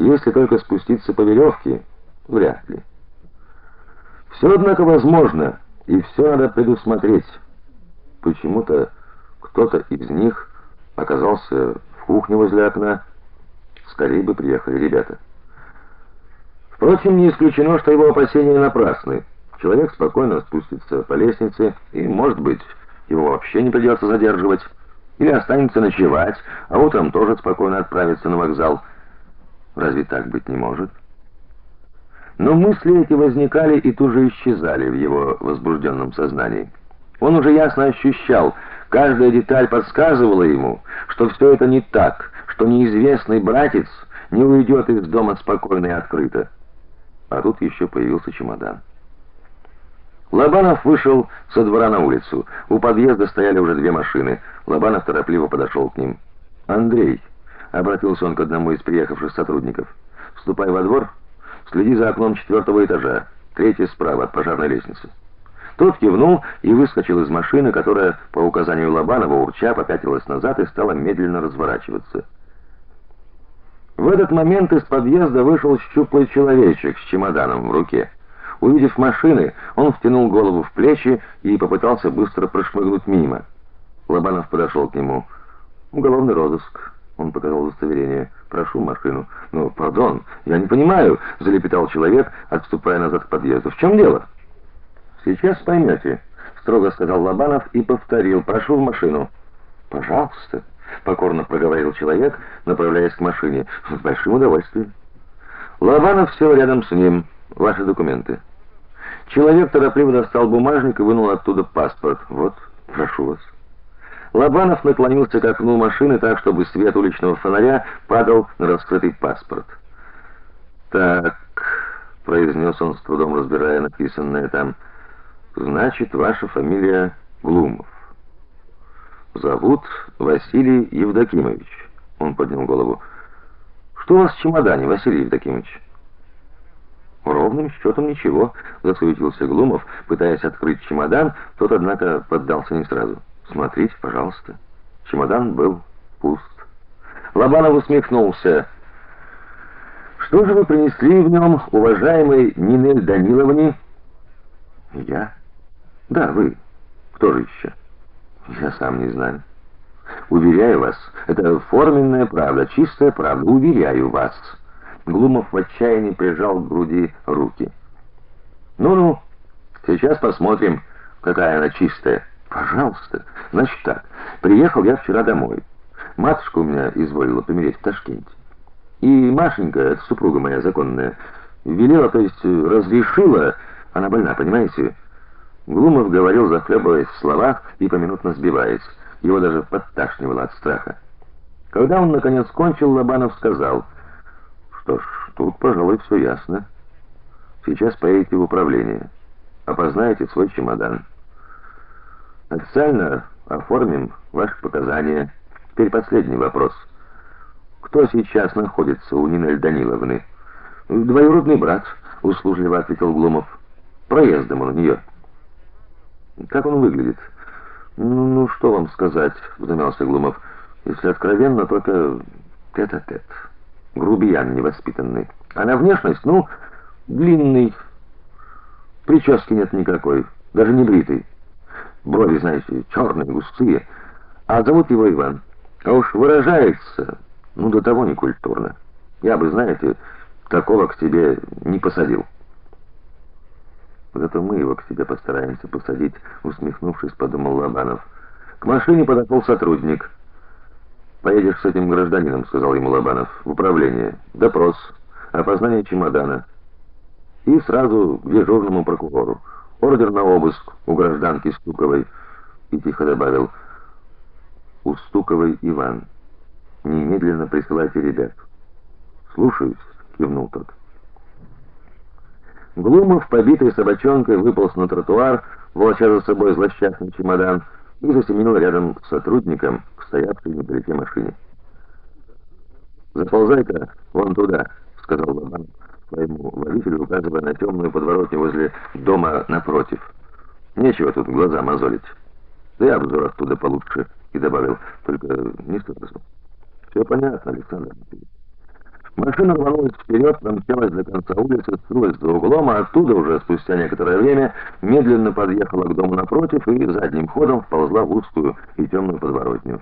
Если только спуститься по веревке, вряд ли. Все, однако, возможно, и все надо предусмотреть. Почему-то кто-то из них оказался в кухне возле окна. Скорее бы приехали ребята. Впрочем, не исключено, что его опасения напрасны. Человек спокойно спустится по лестнице, и, может быть, его вообще не придется задерживать, или останется ночевать, а утром тоже спокойно отправится на вокзал. Разве так быть не может? Но мысли эти возникали и тут же исчезали в его возбужденном сознании. Он уже ясно ощущал, каждая деталь подсказывала ему, что все это не так, что неизвестный братец не уйдет из дома спокойно и открыто. А тут еще появился чемодан. Лобанов вышел со двора на улицу. У подъезда стояли уже две машины. Лобанов торопливо подошел к ним. "Андрей", обратился он к одному из приехавших сотрудников. "Вступай во двор, следи за окном четвертого этажа, третий справа от пожарной лестницы". Тот кивнул и выскочил из машины, которая по указанию Лобанова урча попятилась назад и стала медленно разворачиваться. В этот момент из подъезда вышел щуплый человечек с чемоданом в руке. Увидев машины, он втянул голову в плечи и попытался быстро прошмыгнуть мимо. Лобанов подошел к нему. Уголовный розыск. Он показал удостоверение. Прошу машину. Ну, пардон, я не понимаю, залепетал человек, отступая назад к подъезду. В чем дело? Сейчас поймете», — строго сказал Лобанов и повторил: "Прошу в машину". "Пожалуйста", покорно проговорил человек, направляясь к машине. "С большим удовольствием". Лобанов сел рядом с ним. "Ваши документы". Человек торопливо достал бумажник и вынул оттуда паспорт. Вот, прошу вас. Лобанов наклонился к окну машины так, чтобы свет уличного фонаря падал на раскрытый паспорт. Так, произнес он с трудом разбирая написанное там. Значит, ваша фамилия Глумов. Зовут Василий Евдокимович. Он поднял голову. Что у вас в чемодане, Василий Евдокимович? Ровным счетом ничего, засуетился Глумов, пытаясь открыть чемодан, тот однако поддался не сразу. Смотрите, пожалуйста. Чемодан был пуст. Лобанов усмехнулся. Что же вы принесли в нем, уважаемый Нинель Даниловне? Я? Да, вы. Кто же еще? Я сам не знаю. Уверяю вас, это форменная правда, чистая правда, уверяю вас. Глумов в отчаянии прижал к груди руки. Ну-ну, сейчас посмотрим, какая она чистая. Пожалуйста. Значит так. Приехал я вчера домой. Матушка у меня изволила помереть в Ташкенте. И Машенька, супруга моя законная, велела, то есть разрешила, она больна, понимаете? Глумов говорил, захлебываясь в словах и поминутно сбиваясь. Его даже подташнивало от страха. Когда он наконец кончил, Лобанов сказал: что ж, тут, пожалуй, все ясно. Сейчас поедете в управление. Опознаете свой чемодан. Официально оформим ваши показания. Теперь последний вопрос. Кто сейчас находится у Нины Даниловны? Двоюродный брат, услужливо ответил Глумов. Проездом он у нее. Как он выглядит? Ну, ну что вам сказать, замялся Глумов. Если откровенно, только тет-а-тет. -тет грубиян невоспитанный. А на внешность, ну, длинный. Прически нет никакой, даже не бритый. Брови, знаете, черные, густые. А зовут его Иван. А уж выражается, ну, до того некультурно. Я бы, знаете, такого к себе не посадил. Зато мы его к себе постараемся посадить, усмехнувшись, подумал Лобанов. К машине подошел сотрудник. Поедешь с этим гражданином, сказал ему Лобанов. В управление. Допрос, опознание чемодана. И сразу к дежурному прокурору. Ордер на обыск у гражданки Стуковой. И тихо добавил: "У Стуковой Иван. Немедленно присылайте ребят". "Слушаюсь", кивнул тот. Глумов, побитый собачонкой, выполз на тротуар, волоча за собой злосчастный чемодан и засеменил рядом с сотрудником к стоявшей машине. "Заползай-ка вон туда", сказал Лобан своему водителю, указывая на темную подворотню возле дома напротив. "Нечего тут глаза мозолить. Да и обзор оттуда получше", и добавил: "Только не сразу". «Все понятно, Александр. Машина рванулась вперед, намчалась до конца улицы, скрылась за углом, а оттуда уже спустя некоторое время медленно подъехала к дому напротив и задним ходом вползла в узкую и темную подворотню.